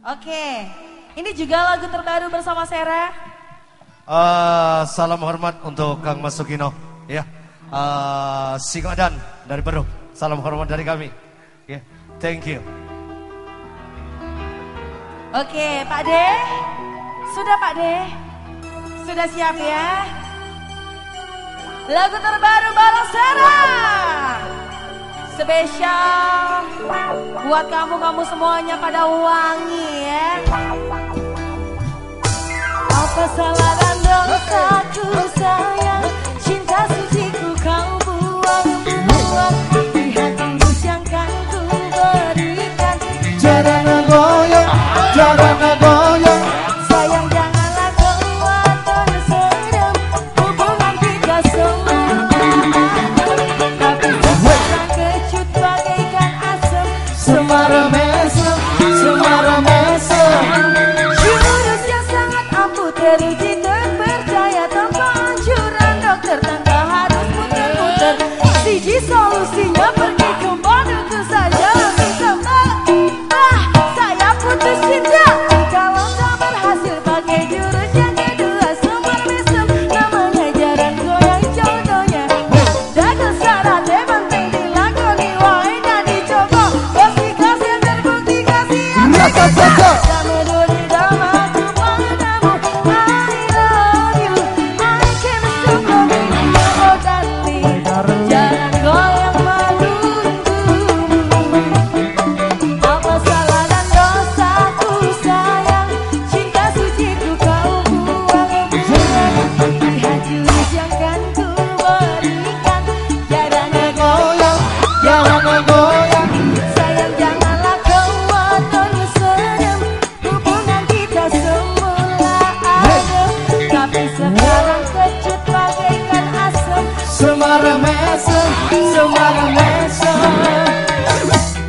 Oke, ini juga lagu terbaru bersama Sera. Uh, eh, salam hormat untuk Kang Masukino, ya. Yeah. Uh, Singodan dari Peru. Salam hormat dari kami. Yeah. thank you. Oke, Pak De. Sudah Pak De? Sudah siap ya? Lagu terbaru balas Sera spesial buat kamu-kamu semuanya pada wangi ya. Apa salah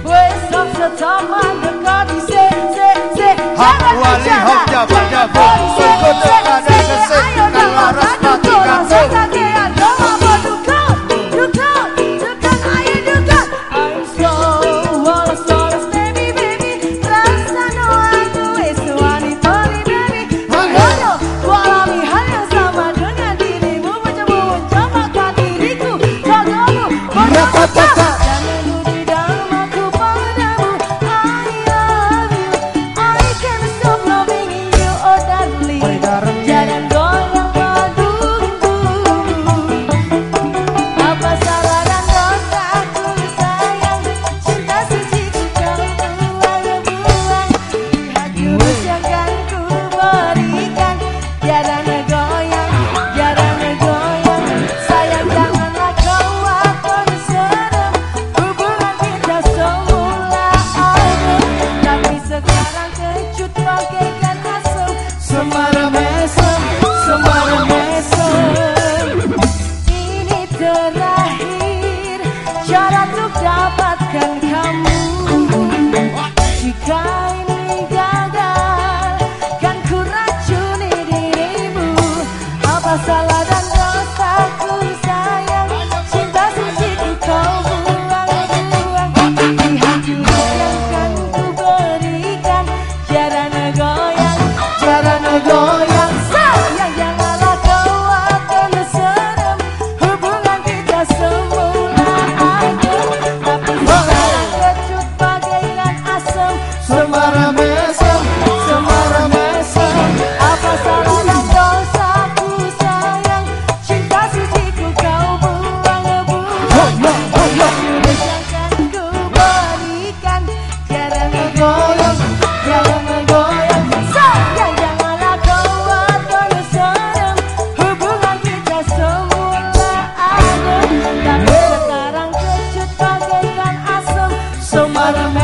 Pues no se toman, no away. salah para mí.